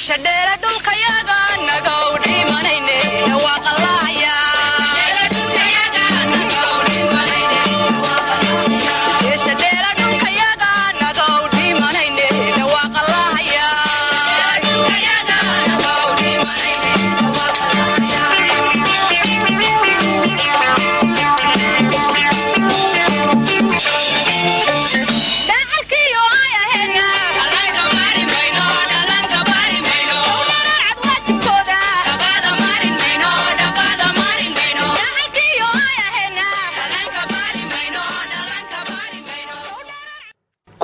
meesha dheere dhulkayaga naga u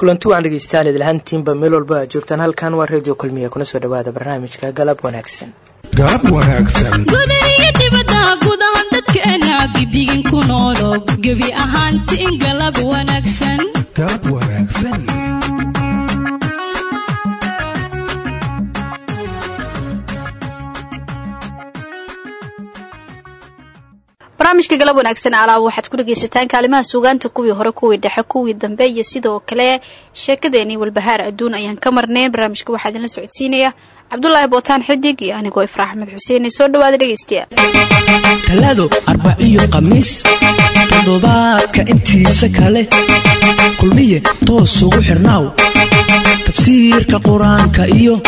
kulanti waan dhegeystayaal idlahantiinba meel walba aad joogtaan halkan waa redio kulmiya kuna soo dhawaada barnaamijka galab wanaagsan. Galab wanaagsan. Gudaiyo dibadda guud ahaan dadkeena gidigin ku noolo gebi ahaantiin galab wanaagsan. Galab wanaagsan barnaamijka galab wanaagsan alaaba waxaad ku dhegaysataan kaalimaha suugaanta kuwii hore kuwii dhexe kuwii dambe iyo sidoo kale sheekadeenii walbahaar adduun ayaan ka marnayn barnaamijka waxaa idinla socodsiinaya cabdulaahi bootaan xidig iyo anigoo ifraa axmed xuseen. Soo dhawaada dhegaystayaal. Talaado arbaciyo khamiis. Toddobaadka intiisa kale. Kulmiye toos ugu xirnaaw tafsiirka qur'aanka iyo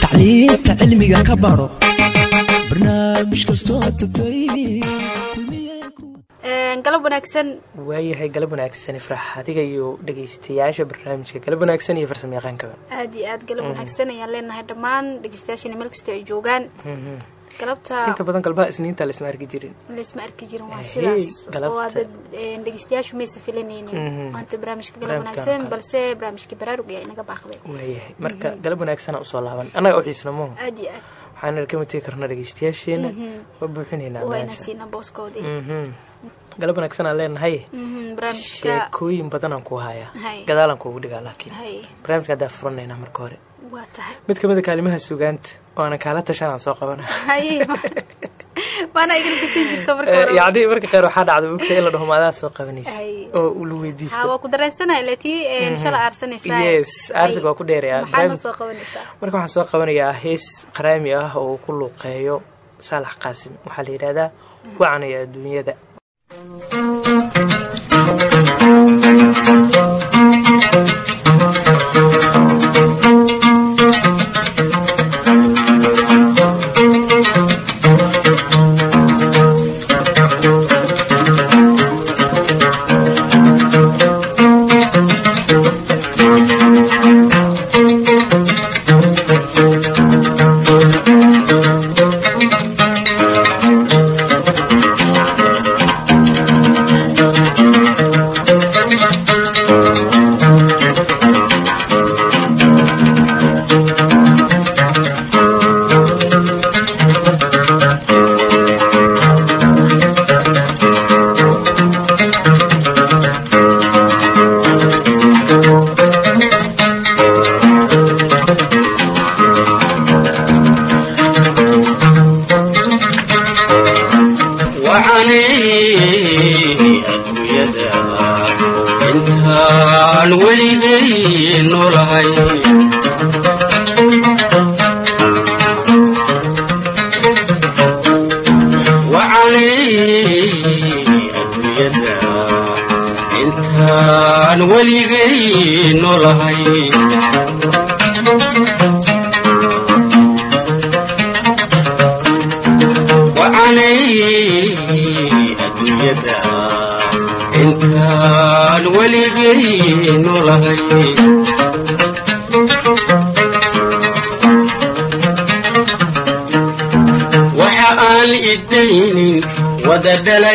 tacliinta cilmiga ka baro galab wanaagsan. Waayahay galab wanaagsan ifrax adiga iyo dhegeystayaasha barnaamijka galab wanaagsan iyo farsamo yaqaankaba aad iyo aad galab wanaagsan ayaan leenahay dhammaan dhegeystayaashana meel kastoo ay joogaan. Galabta inta badan galbaha isniinta laisma arki jirin. Laisma arki jirin waa Hey, sidaas. galabta. oo aad dhegeystayaashu maysa filanaynin Mhm. maanta barnaamijka galab wanaagsan balse barnaamijka baraarug ayaa inaga baaqday. Waayahay marka galab wanaagsana u soo laaban. Annaga u xiisnamo aad iyo aad waxaan tegi karnaa dhegeystayaasheena waa buuxinaynaa waa booskoodii. Mhm. galab wanaagsan aan leenahay. Mhm, sheekooyin badanaan ku hayaa. Hay. gadaalaan kuugu dhigaa laakiin. Barnaamijka haddaa furanaynaa marka hore mid ka mid a kaalimaha sugaanta oo aanan kaala tashanaan soo qabana waana jirto marka marka qaar waxaa dhacda ogta in la dhaho maadaa soo qabanaysa Ay. oo ula ha weydiisto. Waa ku dareensanay letii shala aarsanaysaa yes aarsiga waa ku dheeraya maxaadna soo qabanaysaa marka waxaan soo qabanayaa hees qaraami ah oo uu ku luuqeeyo saalax qaasim. Waxaa la yidhahdaa wacanaya adduunyada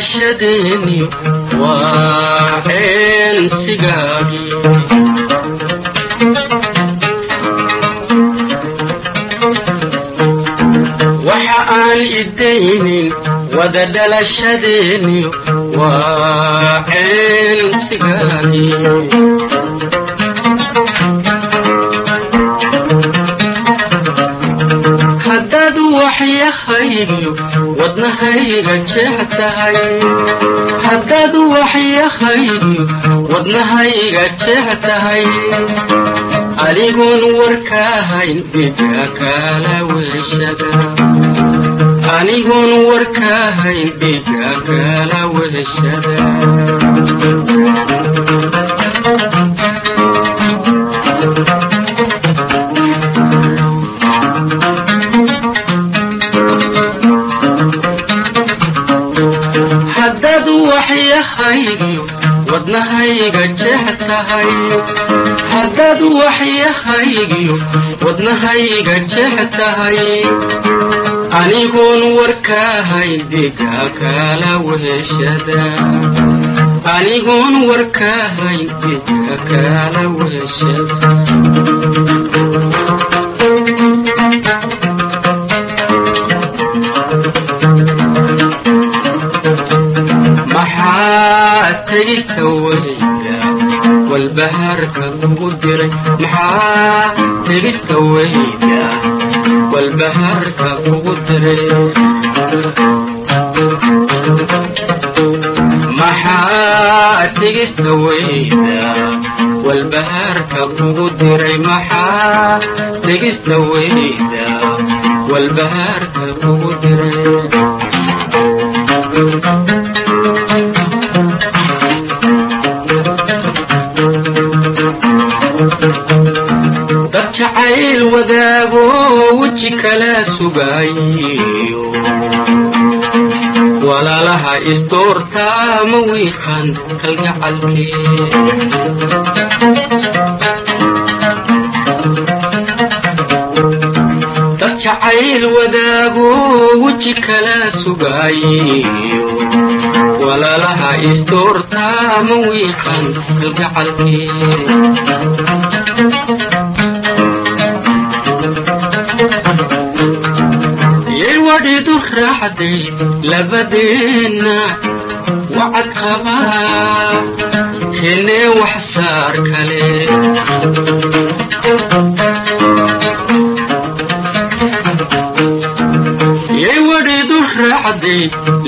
dhalashadeeni waa eensigaagii waxa aan idaynin wada dhalashadeeni wadnahayga jeex tahay warkaahayn dhiga kala weshada anigun warkaahayn dhiga kala weshada tahay haddaad waxyahaygiyo wadnahayga jeex tahay anigun warkaahayn dhiga kala weshada anigun warkaahayn dhiga kala weshada walbahaarka kugu diray maxaa tegista weyda walbahaarka kugu diray maxaa tegista weyda walbahaarka kugu diray jacayl wadaago weji kala sugaayo walaalaha isdoortaa ma wiiqan kalgacalkee jacayl wadaago weji kala sugaayo walaalaha isdoortaa ma wiiqan kalgacalkee raaxday labadeenna wacad qabaa keenee wax saar kale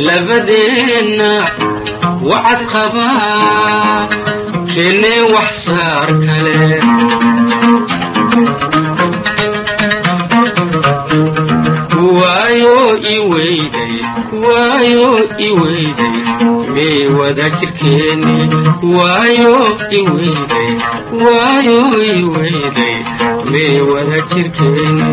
labadeenna wacad qabaa keenee wax saar kale mee wada jirkeeni iweyday mee wada jirkeeni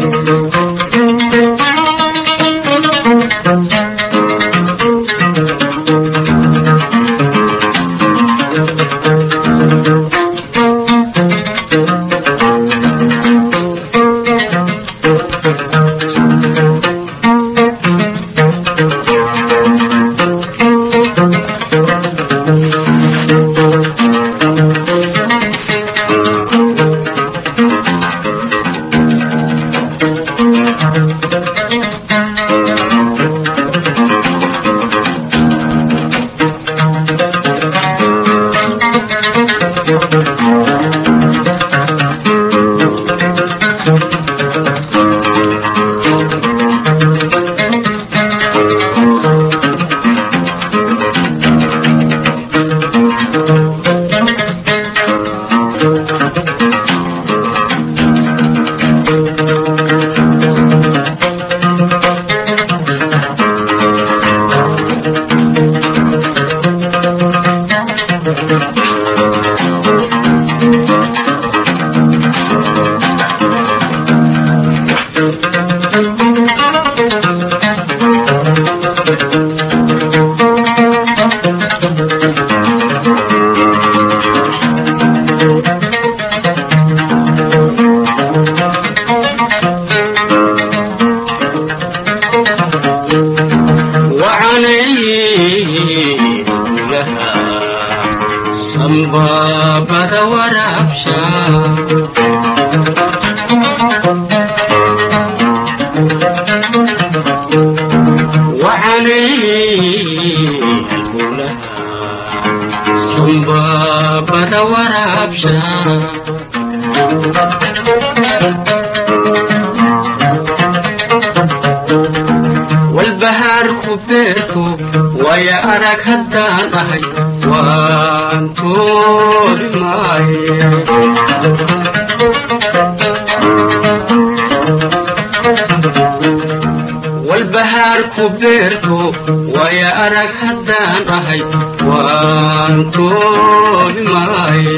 arag haddaan ahay waan toobi maaye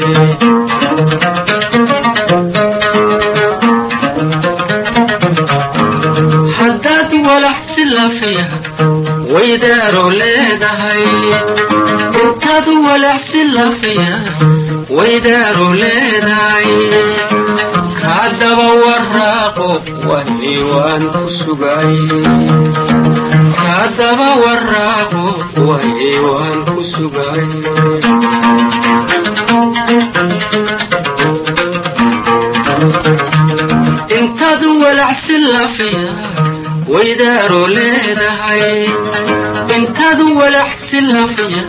haddaad walax si lafiya waydaaro leedahay. Intaad walax si lafiya waydaaro leedahay kaadaba waraaqo wahi waan ku sugay kaadaba waraaqo wahi waan ku sugay intaad walax si lafiya waydaaro leedahay. Intaad walax si lafiya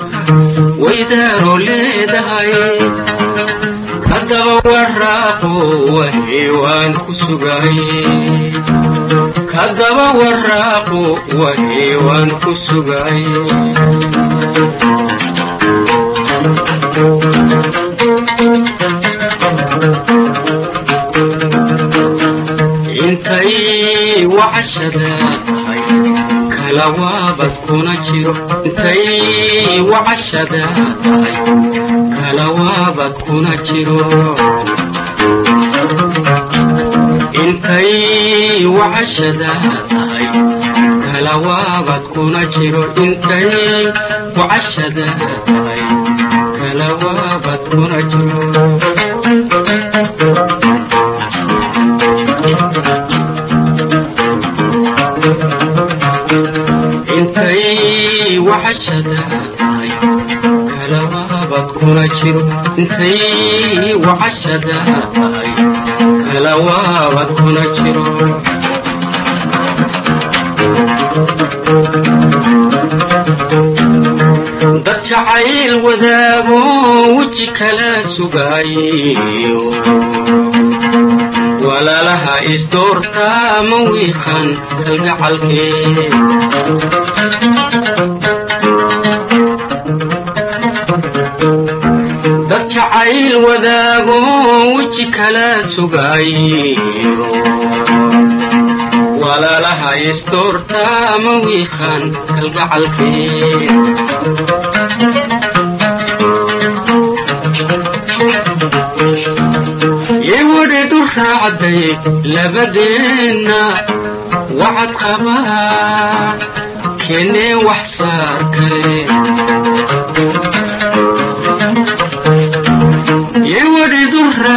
waydaaro leedahay kadaba waraaqo wahi waan ku sugay intay wacashada tahay kala kuna jiro. Intay wacashada tahay waabad kuna jiro intay wacashada tahay kuna jiro intay wacashada tahay kuna jiro intay wacashada tahay kala waabad kuna jiro intay wacashada kala waabad kuna jiro dad jacayl wadaago weji kala sugaayo walaalaha isdoorta ma wiiqan kalgacalkee jacayl wadaago weji kala sugaayo walaalaha isdoorta ma wiiqan kalgacalkee yewadheedu raacday labadeenna wacad qabaa keenee wax saar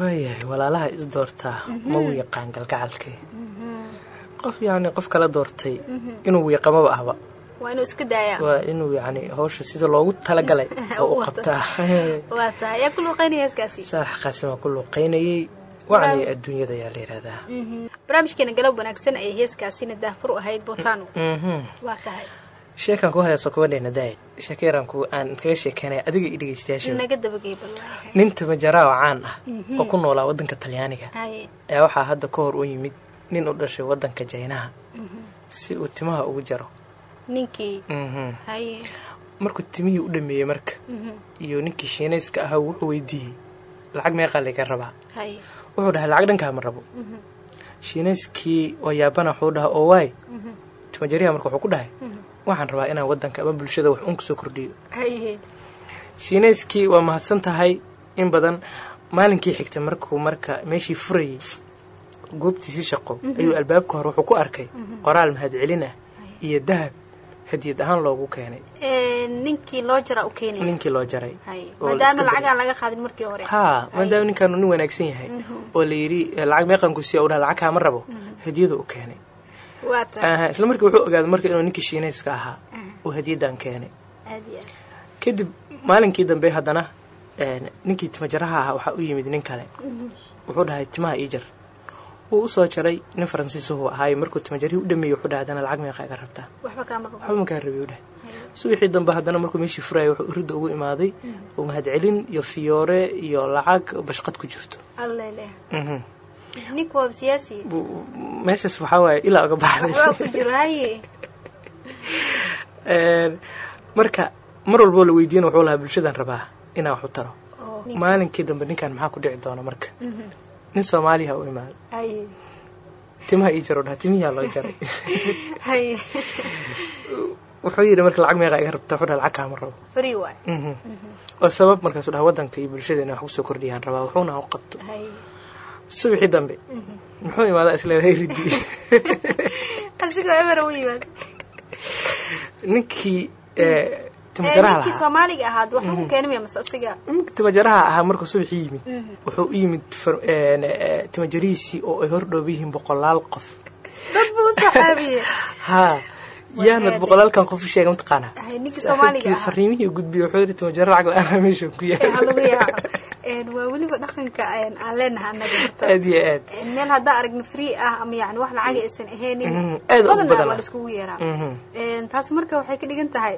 waayahay walaalaha is doortaa ma uu yaqaan galgacalkee qof yacni qof kala doortay inuu wiiqamaba ahba. Waa inuu iska daayaa? Waa inuu yacni hawsha sida loogu talagalay oo u qabtaa. Waa tahay yaa ku saalax luuqaynayay wacni adduunyada ayaa la barnaamijkeena galab wanaagsan ayay heeskaasina daafur u ahayd botano sheekan ku hayso kubadheena daay sheeka yaraan ku aan kaga sheekeynaya adiga iyo dhegeystayaasha naga dabagey balwaayahay nin tamajaraa oo caan ah oo ku noolaa waddanka talyaaniga. Ayaa waxaa hadda ka hor u yimid nin u dhashay waddanka jaynaha. Si uu timaha ugu jaro. Mhm. markuu timihii u dhameeyey marka iyo ninkii shiinayska ahaa wuxuu weydiiyey lacag meeqaa laga rabaa. Wuxuu dhahay lacag dhankaa ma rabo. Shiinayskii oo yaabana wuxuu dhaha oo waay timajariha marka wuxuu ku dhahay waxaan rabaa inaan waddanka ama bulshada wax un ku soo kordhiyo. Haye shiinayskii waa mahadsan tahay in badan maalinkii xigtay markuu marka meeshii furayay goobtiisii shaqo ayuu albaabka hore wuxuu ku arkay. Qoraal mahadcelin ah iyo dahab hadiyad ahaan loogu keenay. Ninkii loo keenay. Ninkii loo jaray. La maadaama haa ninkaanu nin wanaagsan yahay oo la yidhi lacag meeqanku siiya u dhaha lacag kaama rabo. Hadiyadu u keenay isla markii wuxuu ogaaday marka inuu ninkii shiinayska ahaa uu hadiyaddan keenay. Kadib maalinkii dambe haddana ninkii timajaraha ahaa waxaa u yimid nin kale. Wuxuu dhahay timaha ii jar wuu u soo jaray nin faransiisuhu ahaayo markuu timajarihii u dhameeyey wuxuu dhahay haddana lacag meeqa iga rabtaa. Waxba kaama rabo waxba makaa rabi u dhahay. Subaxii dambe haddana markuu meeshii furayay wuxuu iridda ugu imaaday oo mahadcelin iyo fiyoore iyo lacag bashqad ku jirto allele Mhm. ninku waa siyaasi. Bu- meeshaas waxaa waaye ilaa uga baxday marka mar walboo la weydiina wuxuu lahaa bulshadan rabaa inaan wax u taro. Oo. Maalinkii dambe ninkan maxaa ku dhici doona marka? Nin soomaaliya u imaaday haye timaha ii jaro dhaha timiyaa loo jaray. Wuxuu yidhi marka lacag meeqa iga rabta wuxuu dhaha lacag kaama rabo. Free waay Mhm. oo sabab markaasuu dhaha waddanka iyo bulshada inay wax ku soo kordhiyaan rabaa wuxuuna u qabto subaxii dambe. Muxuu imaadaa isleedahay yimaad ninkii Eh, timajaraha ninkii timajaraha ahaa markuu subaxii yimid wuxuu u yimid ee, timajarihiisii oo ay hordhooba yihiin boqolaal qof. Haa yaanad boqolaalkan qof u sheega mataqaanaa fariimihii gudbiyey wuxuu yidhi timajaro lacag la'aan meesha ku yaal waa weliba dhaqanka aan leenahay annaga horta aad iyo aad. Meel haddaan aragno free ah ama yani wax lacaga aysan Mhm, ahaynin aad badanaa badanaa. waa laiskugu yeeraa. Mhm. Een, taas marka waxay ka dhigan tahay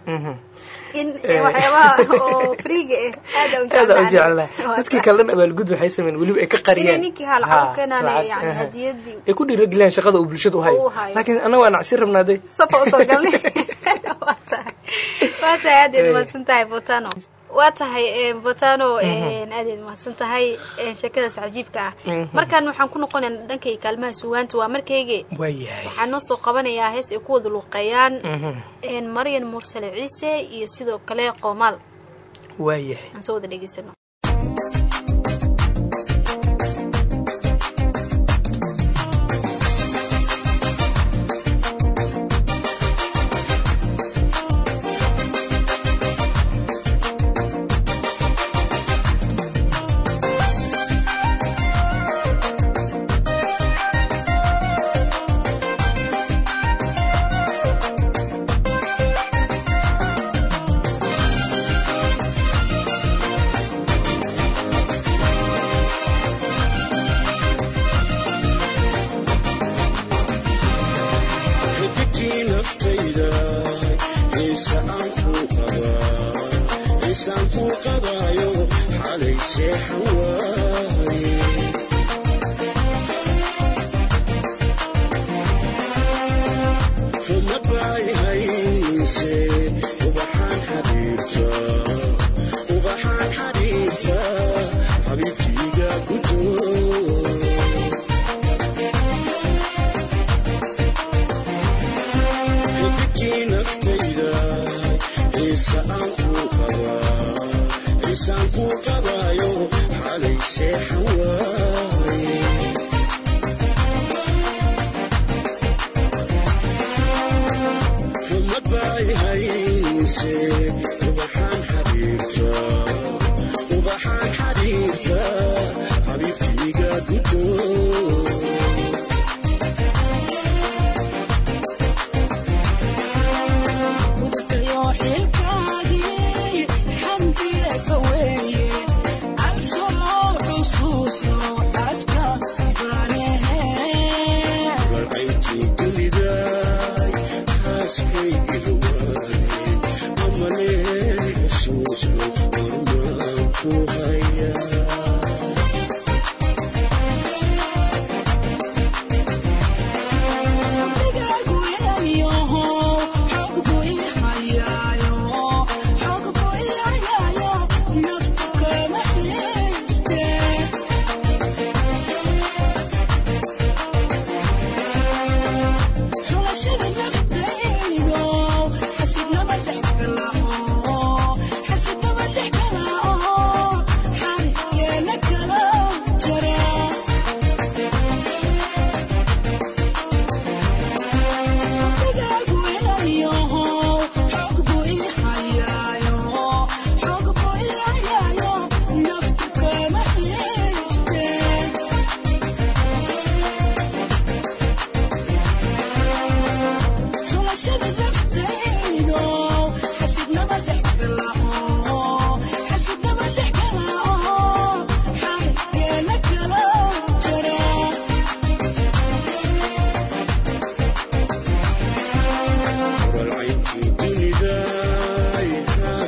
in eh, waxyaabaha oo freega ah aada u aad jeclaa dadkii tahay. kale dhan abaalgud waxay sameyn weliba ay ka qariyeen. Ninkii haa lacag u Haa, keenaan lacag, yani aha. hadiyadii. Ay ku dhiirageliyaan shaqada uu bulshada u hayo. laakiin annaga waa nacsi rabnaaday. Safa u soo galnay waa tahay. Waa tahay aadayd mahadsan tahay botano waa tahay eh, botano eh, aadayd mahadsan tahay eh, sheekadaas cajiibka ah. Markaan waxaan ku noqonaynaa dhankay kaalmaha sugaanta waa markayge waxaan noo soo qabanayaa hees ay ku wada luuqeeyaan maryan mursale ciise iyo sidoo kale qoomaal waayahay. Aan soo wada dhegeysano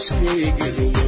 isweygi rumo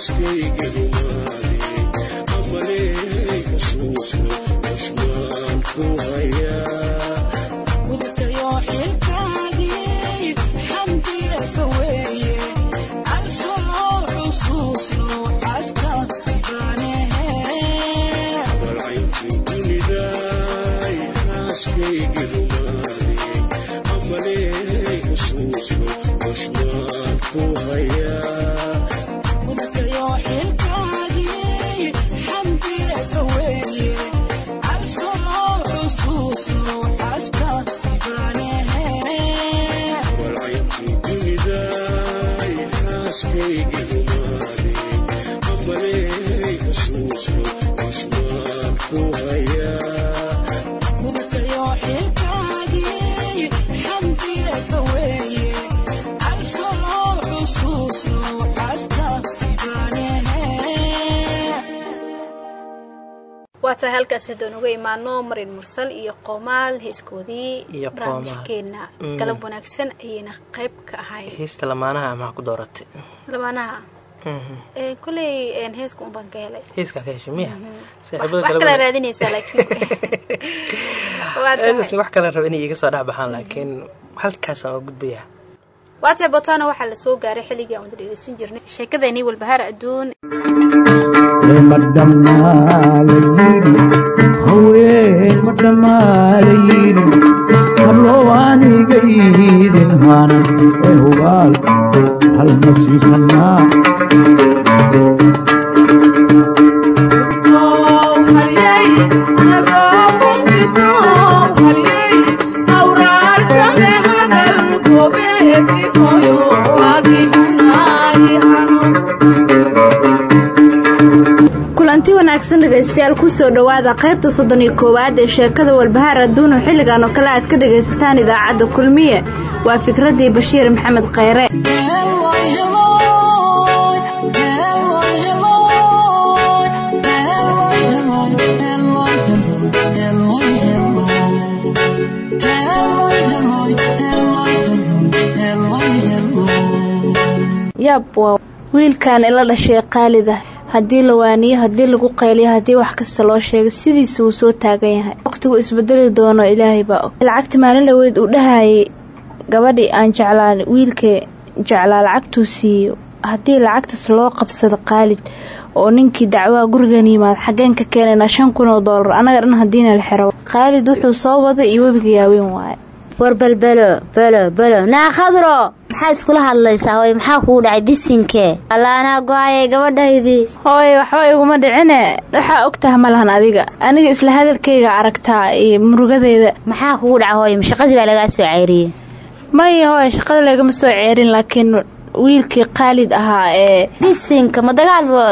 as coigues. maanta halkaas haddaan uga imaano marin mursal iyo qoomaal heeskoodii barnaamijkeena. Mm. Galab wanaagsan ayayna qayb ka ahayn. Heesta lamaanaha maxaa ku dooratay? Lamaanaha? Mhm. Eh, Kuley heeska un baan ka helay. Heeskaa ka heshay miya saaxiibada kale raadinaysaa laakiin. Wax kale raba inay iga soo dhex mhm. laakiin halkaasaan oo gudbayaa waatee botaana waxaa la soo gaaray xilligii aan wada jirnay. Sheekadeenii walbahaar adduun ma dhammaalayin hablowaanigaydin haanan ee hubaal halma siisanaa dhegaystayaal ku soo dhowaada qaybta soddon iyo koowaad ee sheekada walbahaar adduun oo xilligan oo kale aad ka dhagaysataan idaacadda kulmiye waa fikraddii bashiir maxamed khayre. Yaab wiilkan ila dhashay qaalida haddii la waaniyo haddii lagu qayliyo haddii wax kasta loo sheegay sidiisa wuu soo taagan yahay. Waqtigu isbedeli doono ilaahay baa og. Lacagta maalin dhaweyd uu dhahayay gabadhii aan jeclaan wiilkee jeclaa lacagtuu siiyo. Haddii lacagtaas loo qabsado qaalid oo ninkii dacwaa gurigan yimaad xaggeen ka keenaynaa shan kun oo doolar dhan haddiina la xiro. Qaalid wuxuu soo waday iyo webiga yaaweyn waaye. War balbelo belo belo naa khadro maxaa iskula hadlaysaa? Hooy maxaa kugu dhacay bisinkee allaanaa go'ayay gabadhaydii. Hooye waxba iguma dhicine. Waxaa og taha ma lahan adiga. Aniga isla hadalkayga aragtaa iyo murugadeeda. Maxaa kugu dhaca hooy? Mashaqadii baa lagaa soo ceyriyey maya hooye shaqada lagama soo ceerin laakiin wiilkii qaalid ahaa ee bisinka ma dagaal ba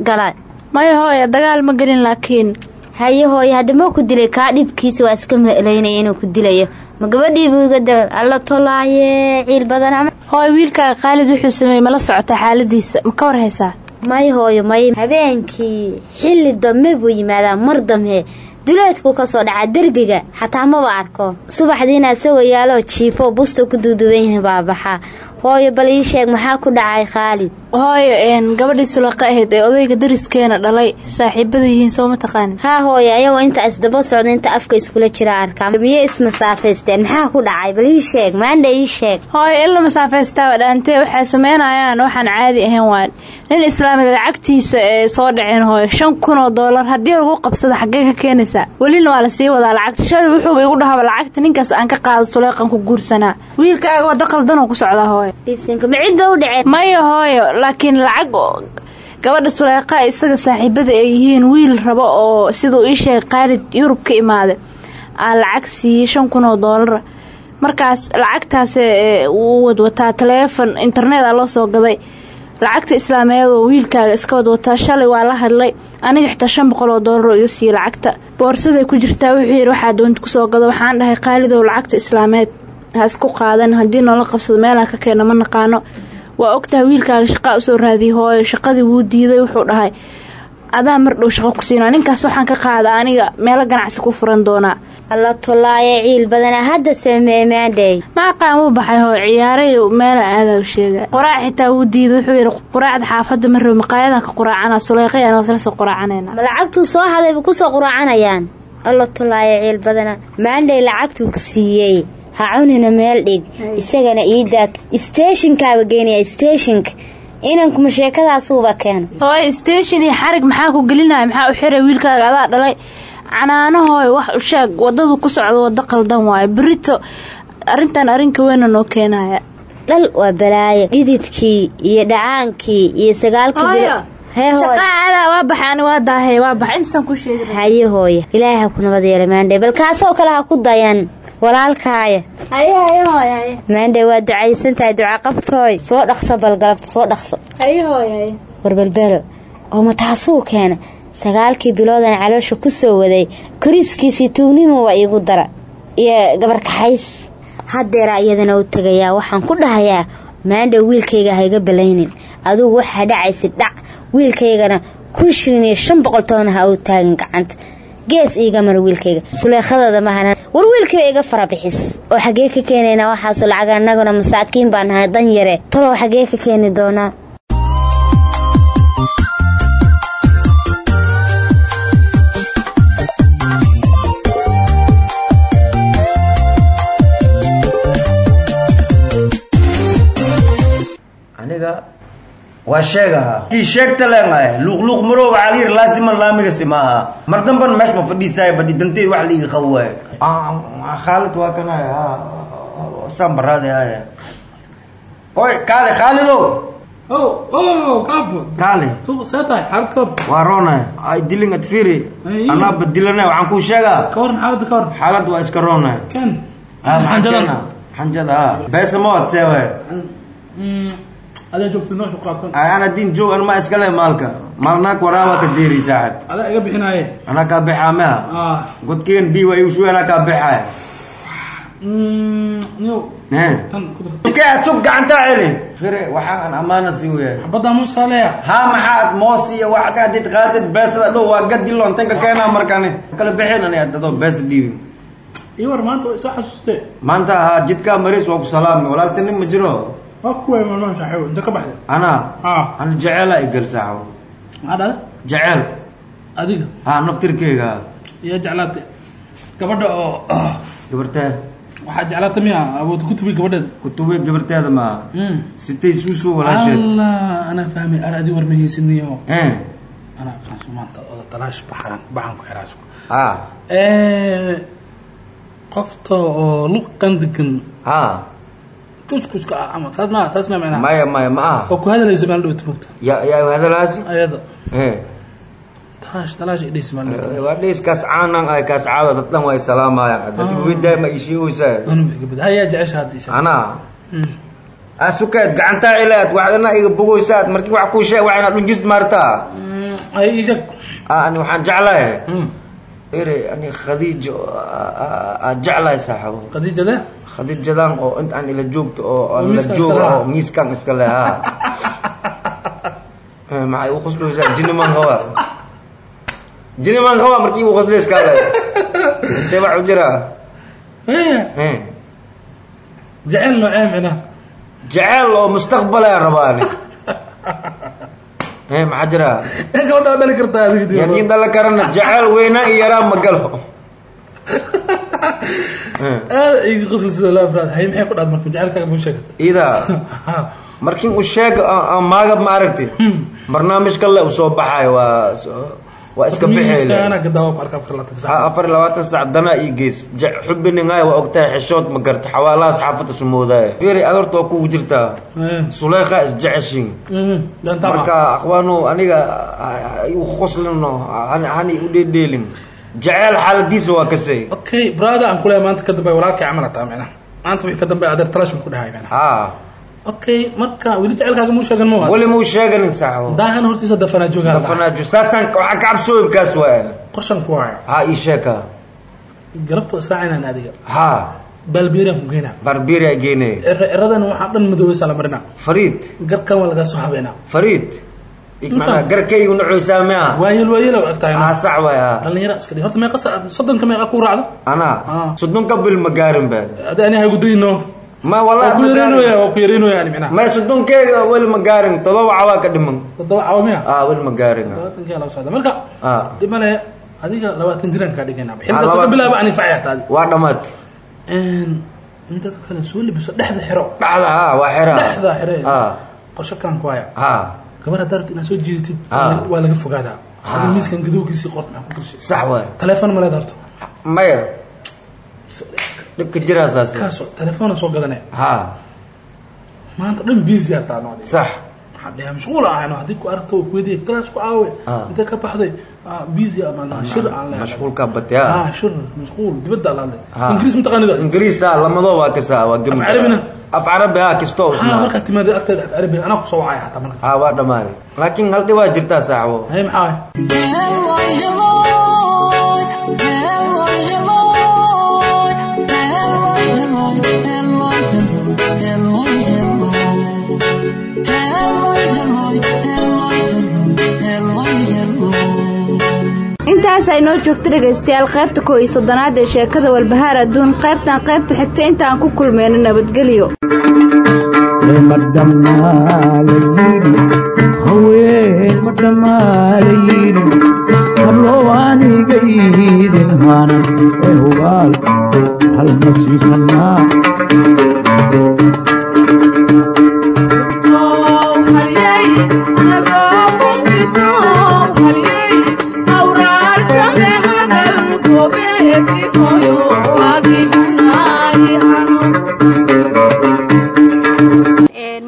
gala maya hooye dagaal ma gelin laakiin haye hooye haddama ku dilay kaa dhibkiisa waa iska melaynaya inuu ku dilayo ma gabadhii buu iga daran alla tolaaye ciil badan hooy wiilkaaga qaalid wuxuu sameeyey mala socota xaaladiisa. Ma ka war haysaa? May hooyo may. Habeenkii xilli dambe buu yimaadaa mar dambe duleedkuu ka soo dhacaa derbiga xataa maba arko. Subaxdiina isagoo yaaloo jiifo busta ku duuduwan yahay baabaxa hooyo bal ii sheeg maxaa ku dhacay khaalid? Hooyo gabadhii sulaqa ahayd ee odayga dariskeena dhalay saaxiibada yihiin soo ma taqaanin haa hooyo ayagoo inta isdaba socda inta afka iskula jira arkaa miye ismasaafaysteen maxaa ku dhacay? Bal ii sheeg maandha ii sheeg. Hooyo in la masaafaystaaba dhaantee waxay samaynayaan waxaan caadi ahayn waan. Nin islaamid lacagtiisa ee soo dhaceen hooyo shan kun oo doolar haddii lagu qabsada xaggee ka keenaysaa welina waa la sii wadaa lacagta shalay wuxuuba igu dhahaba lacagta ninkaas aan ka qaado suleeqan ku guursanaa. Wiilkaaga wada qaldanoo ku socdaa hooyo maya hooyo laakiin lacag gabadha suleeqa isaga saaxiibada ay yihiin wiil rabo oo siduu ii sheegay qaalid yurub ka imaaday aan lacag siiyey shan kun oo doolara markaas lacagtaas wuu wadwataa taleefon internet a loo soo gaday. Lacagta islaameedoo wiilkaaga iska wadwataa shalay waa la hadlay. Aniga xitaa shan boqol oo doolar oo iga siiyey lacagta. Boorsaday ku jirtaa wuxuu yidhi waxaa doonta ku soo gado waxaan dhahay qaalidow lacagta islaameed ha isku qaadan. Haddii noola qabsado meelaa ka keena ma naqaano. Waa ogtahay wiilkaaga shaqaa u soo raadiyay hooyo shaqadii wuu diiday wuxuu dhahay adaa mar dhow shaqo ku siinaa. Ninkaas waxaan ka qaada aniga meelo ganacsi ku furan doonaa. Alla tolaaye ciil badana hadda samee maandhay ma aqaan wuu baxay hoo ciyaaray meela aadaa u sheega quraac xitaa wuu diiday wuxuu yidhi quraacda xaafadda ma rabo maqaayadan ka quraacana suleeqayaan wasla soo quraacanayna ma lacagtuu soo hadayba ku soo quraacanayaan alla tolaaye ciil badana maandhay lacagtuu ku siiyey ha cunina meel dhig. Isagana iidaad steeshinkaaba geenaya steeshinka inankuma sheekadaasuuba keena hooy steeshin iyo xarig maxaa ku gelinaya maxaa u xiray wiilkaaga? Adaa dhalay. Canaanahooy wax u sheeg. Wadadu ku socdo wado qaldan waayo. Berito arrintan arrinka weyna noo keenaya. Dhal waa balaayo. Dhididkii iyo dhacaankii iyo sagaalkii bilo shaqaacadaa waa baxay ani waa daahay waa baxay intasan ku sheegin. Haye hooya ilaahay ha ku nabad yeela maandhe bal kaasoo kale ha ku dayan walaalkaaya maandhe waa ducaysan tahay duca qabtooy. Soo dhaqso balgalabta soo dhaqso. Warbalbelo oo ma taasuu keena sagaalkii biloodan caloosha ku soo waday koriskiisii tuugnimo waa iigu dara. Iyo gabarkaxays haddeera iyadana u tegayaa waxaan ku dhahayaa maandha wiilkayga hayga balaynin. Adugu waxaa dhacaysa dhac. Wiilkaygana kun shilin iyo shan boqol toban ha uu taagin gacanta gees iiga mara wiilkayga. Suleekhadooda mahana war wiilkayga iga farabixis oo xaggee ka keenaynaa waxaasu lacag annaguna masaakiin baan nahay dan yare. Talow xaggee ka keeni doonaa aniga waa sheegaha sheegta leenahay luuqluuq la yidhi laasiman laamigas maaha mar damban meesh ma fadhiisaayo badi danteed wax liiga qabo waaye khaalid waa kanaya saan baraade haya oy Oh, oh, Tu seetahay xaalad waa roonay ay dilin ad fiiri Ay. anaa badilana waxaan kuu sheegaa xaalad waa iska Ah, keenaa? xanjada beesa ma wadsee waay adaa joogta noo shuqaatan ay ana diin joog an ma iskale maalka. Maalnaak waraabaa ka deeri saaxib adaa iga bixinaaye. Anaa kaa bixaa meha ah. Waa igu shuwe anaa kaa bixaay mm, sub gacantaa celi. Fire waxaan amaana sii weyahay xabadda muuska leeya. Haa maxaad moos iyo wax ka hadid qaadid beesada dhow waa gadilon tanka keenaa markani kala bixin ani adadoo beesa dhiibin. Ii war maanta waa soo xasuustee. Maanta haa jidkaa maris waa ku salaami. Walaalta nin ma jiro anaa ah ana? Jeceela igal saaxo jeceel adiga haa naftirkeyga iyo jeclaatay gabadha oo gabartee waxaa jeclaata miya awood kutubi gabadheeda kutubay gabarteeda ma Mm. sitay suusuu walaasheed allah anaa fahmay ar adi war ma haysaniyo Eh, anaa aqaanso maanta oda talaash baxaran baxan ku xiraasku haa qofta oo luq qandigan haa kuskuska ah ama taas ma taas ma macnaha maya maya ma aha oo ku hadlaysa maalin dhowta mogta ya yaa hadalaasi ayada Eh, talaash talaash idhaysa maalin dhowta waa dhiis kaas caanan ay kaas caado dad dhan way salaamayaan dad weydaayo ma ishiigaysaa hayaa jecesha hadda isa anaa. Asukeed gacantaa cilaad wax dhana iga bogaysaad markii wax kuu sheeg waa inaad dhungist maartaa ay ishag Ah, ani waxaan jeclahay ere ani khadiijo aad jeclahay saaxibo khadiijade khadiijadan oo int aan ila joogto oo la miiskan joogo iska lahaa. oo miiskan iska leh ha. Eh, maxay u qoslaysaa jiniman qaba jiniman qaba markii u qoslayskaa le se wax u jira haya Eh, jecel noocee micnaha jecel oo mustaqbala rabaani Eh, maxaa jira gabadha waa dhali kartaa yakiin dhala karana jecel weynaa iyo yaraa ma galo Eh, aada iga qosl sida loo afraad hay maxay ku dhaad marka? Jecelkaaga buu sheegat ida markii uu sheega maaga ma aragti? Barnaamij kale uu soo baxay waa waa iska bixi ana gadaawa ku arkaa afar laatan sac afar iyo labaatan sac dana ii geys xubiningay waa ogtahay xishood ma garta xawaalahaas xaafadda sumoodaaya fiiri ad horta waa kugu jirtaa suleykha isjeceshin marka akhwaanu aniga u qoslino hani u dheedheelin jeceel xaaladiisa waa kasay okay brother aan kuleeyahay maanta ka dambe walaalkay camal ataa micnaha maanta wixii ka dambe adeer talash ku dhahay micnaha ha okay marka weli jecelkaaga muu sheegan ma weli muu sheeganin saxo daahan hortiisa dafanaa joogaa dafanaajo saasaan waxaa ka cabsooyinkaas waaya qorshan ku haya ha ii sheeka galabta israacinaan adiga ha baalbeeriyaan ku geynaa barbieri ay geynay ciradana waxaa dhan madoobeysa la marinaa fariid garkan waa lagaa soo habeynaa fariid manaa garkaygu nacoysaa mea waayel waayel egtahay ha sax waay ha dhalinyara iska horta meeqa soddonka meeqa ku raacdo? Anaa. Soddonka bil ma gaarin ba? Adi ani ha gudayno. Ma walaa ku yareynoya waa ku yareynoya ani micnaha may soddonkeyga weli ma gaarin? Todoba cawaa ka dhiman. Toddoba cawa miya? Ah weli ma gaarin. Labaatankia la socda marka ah dhimale adiga labaatan jiraan kaa dhigaynaa xil Ah, kasta ka labaatan. bilaaba ani facay hataa adi waa dhammaad in dadka kale soo libiso dhexda xiro dhaxda ha waa xera dhexda xire ah qorshe kalan ku haya. Ha gabar haddaa rabti inaad soo jiidatid Ah. waa laga fogaadaa. Ah. adi miiskan gadowgiisii qorta maxaa ku gashay sax waay. Telefoon ma leeda horto maya dhibka jiraa saasi kaasoo telefoona soo gadanaya ha maanta dhan busy aa taano adi sax. Waxaan mashquul ahayno haddii ku aragto kuwediya class ku caawe Ah. intee ka baxday Ah, busy ama shir aan leeyahay mashquulka batay ha ah shir mashquul dibadda Ah. ingiriis mataqaanida ingiriis ha lamadoo waa kasa waa gemi Af carabina? Af carabi ha kastoo ha usmaa markaad timaada agteeda af carabi anaa ku soo wacaya hataa marka. Ha waa dhammaaday laakiin hal dhibaa jirtaa saaxbo intaas ay noo joogto dhegaystayaal qaybta koo iyo ee sheekada walbahaar adduun. Qaybtan qaybta xigta intaan ku kulmeyno nabadgelyo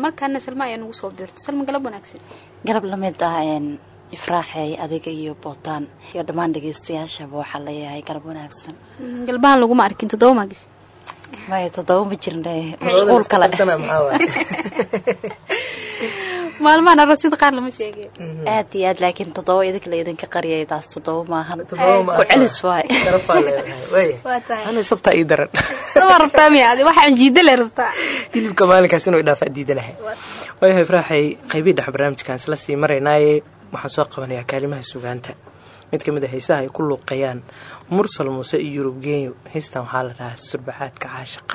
markaana salma ayaa nugu soo biirto salma galab wanaagsan. Galab la mid ah ifraaxey adiga iyo bootaan iyo dhammaan dhegeystayaashaba waxaa la yahay galab wanaagsan. Mm, Galbahan laguma arkin toddoba maa maya toddoba ma jirna mashquul kale. maalmahan arasida qaar lama sheegay aad iyo aad laakiin toddoba idinka la idinka qariyay taas toddoba maahan. Ku celis waay. Sabtaa ii daran. Sama rabtaa miya adi waxaan jiida le rabtaa hilibka maalinkaas inuu idhaafaa diidanahay waayahay faraaxay qaybii dhex barnaamijkan isla sii maraynaaye waxaan soo qabanayaa kaalimaha sugaanta. Mid ka mid a heesaha ay ku luuqeeyaan mursal muuse iyo yurub genyo. Heystan waxaa la dhahaa surbaxaadka caashaqa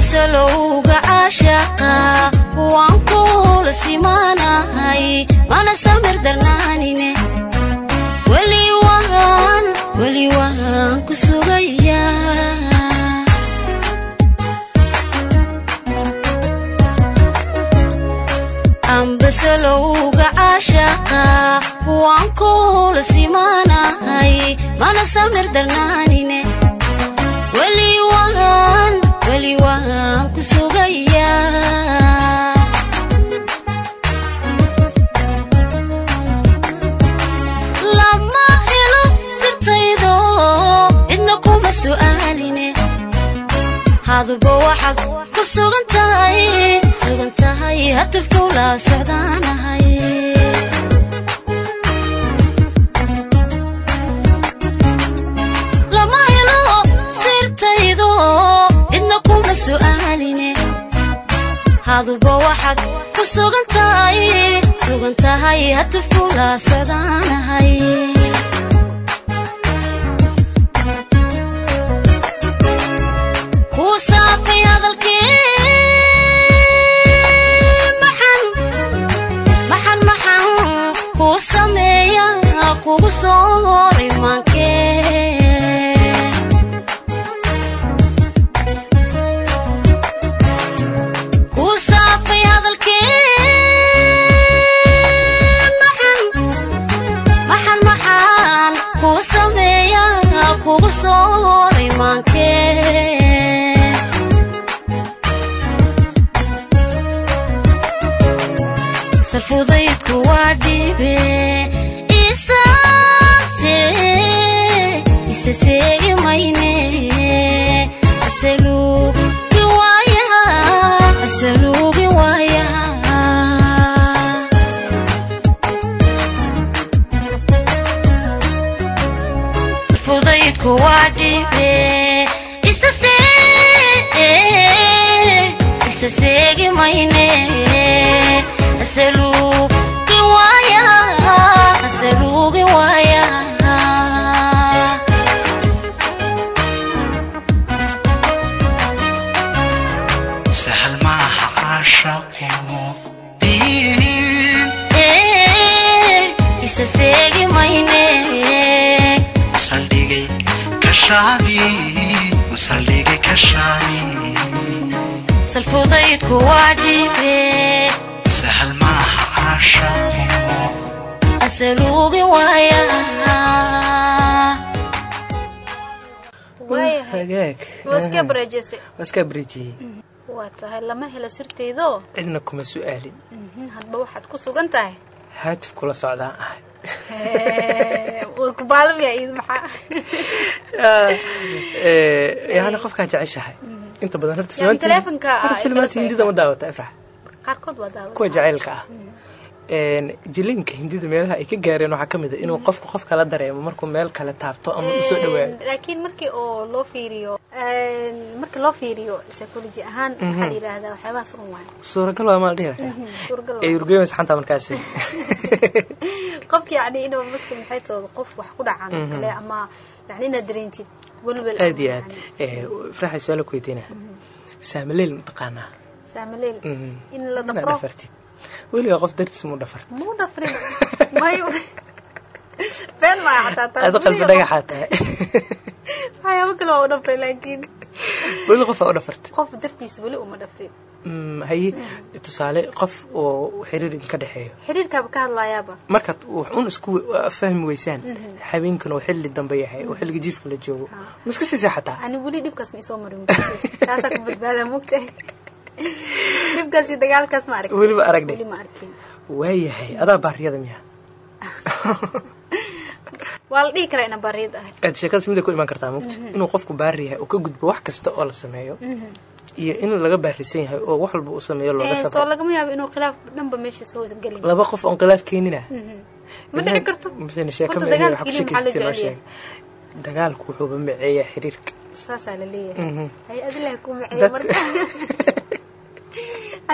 ambasalowga caashaqa waan kula simaanahay mana samir darnaanine weli waan weli waan ku sugayaa ambasalowga caashaqa waan kula simaanahay mana samir darnaanine weli waan weli waan ku sugayaa lama helo sirtaydo cidna kuma su'aaline haduba waxaad ku sugan tahay sugan tahay hatufkula socdaanahay kuma su'aaline haduba waxaad ku sugan tahay sugan tahay hatufkula socdaanahay kuu saafay hadalkii maxan maxan maxan kuu sameeya kugu soo horay maankee horay maankee salfudaydku waa dhibe isaase isa seegi iska bareejiyey waa tahay lama helo sirtaydo cidna kuma su'aalin Mhm, hadba waxaad ku sugan tahay. Haatif kula socdaan ahay warkubaalamiya iid maxaa? Eh, yani qofkaa jeceshahay inta badan kala hindida ma daawata ifrax kuwa jacaylka ah. Een, jilinka hindida meelaha ay ka gaareen waxaa ka mid a inuu qofku qof kala dareemo markuu meel kale taabto ama u soo dhawaado. laakiin markii oo loo fiiriyo markii loo fiiriyo psychology ahaan waxaa la Mhm. yidhaahdaa waxyaabahaas un waay suuragal waa maa la dhihi Mhm, waa. ee urgeemaysa xantaa markaasi. Qofki yani inuu marka maxay tahay qof wax ku dhacaan oo Mhm. kale ama yani inaad dareentid aad iyo aad. Eh, ifraxay su'aala ku weydiina mataqaanaa Mhm. la Inaad dhafro dhafartid. Weligaa qof dartiis muu dhafart aad qalbi dhagaxaa tahay weli qof aa u dhafartay Mm, haye tusaale qof oo xiriir dhexeeyo. Ka hadlayaaba. Markaad un isku fahmi weysaan Mhm. habeenkan oo xilli dambe yahay oo xilliga jiifka la joogo. Ma iska sii seexataa? Ani weli dhibkaas ma isoo marin. Taasaa ku badbaada mogtahay dhibkaas iyo dagaalkaas ma arkin Weli ma aragne? weli ma arkin waayahay adaa baariyada miya aad sheekadaas mida ku imaan kartaa mugta. Mhm. inuu qofku baari yahay oo ka gudbo wax kasta oo la sameeyo. Mhm. Iyo in laga baarisan yahay oo wax walba uu sameeyo looga Eh, laba qof oon khilaaf keenina. Mhm. dagaalku wuxuuba miceeyaa xiriirka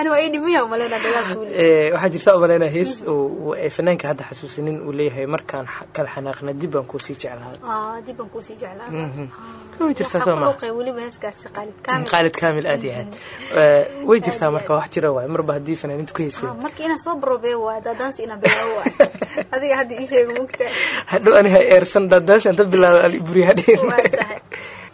waxaa jirta umaleynaa hees fanaanka hadda xasuusinin uu leeyahay markaan kala xanaaqna dib baan kuusii jeclaaday Ah, dib baan kuusii jeclaa Mhm. way jirtaa soo waxaa maa ku luqay weliba heeskaasi qaalid kaamil. Qaalid kaamil aad iyo aad. Ee, way jirtaa marka wax jira waay marba haddii fanaaniintu ka heyseen Ah, hadhow aniha eersan daadaasha inta bilaabo aliburi hadhiin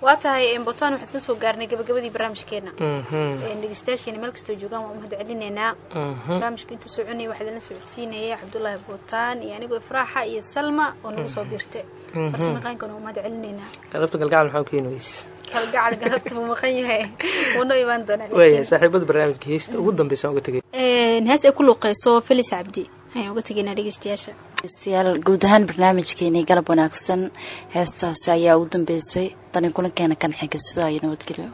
waa tahay botan waxaan isla soo gaarnay gabagabadii barnaamijkeena. Mhm. dhegeystayaasheena meel kastoo joogaan waa umahad celinaynaa Mhm. barnaamijka intuu soconayay waxaa idinla socodsiinaya cabdullaahi botaan iyo anigoo ifraaxa iyo salma oo nagu soo biirtay. Mhm. farsamaqaankana umahad celinaynaa galabta galgacal maxaa keeni weyse kalgacal galabta buu maqan yahay. Wuu noo imaan doonaa waayahay saaxiibada barnaamijka heesta ugu dambeysa uga tegay. Een, hees ay ku luuqeyso felis cabdi ayaan uga tegaynaa dhegeystayaasha dhegeystayaal guud ahaan barnaamijkeenii galab wanaagsan. Heestaasi ayaa ugu dambeysay. Dani kulankeena kan xiga sidaa iyo nabadgelyo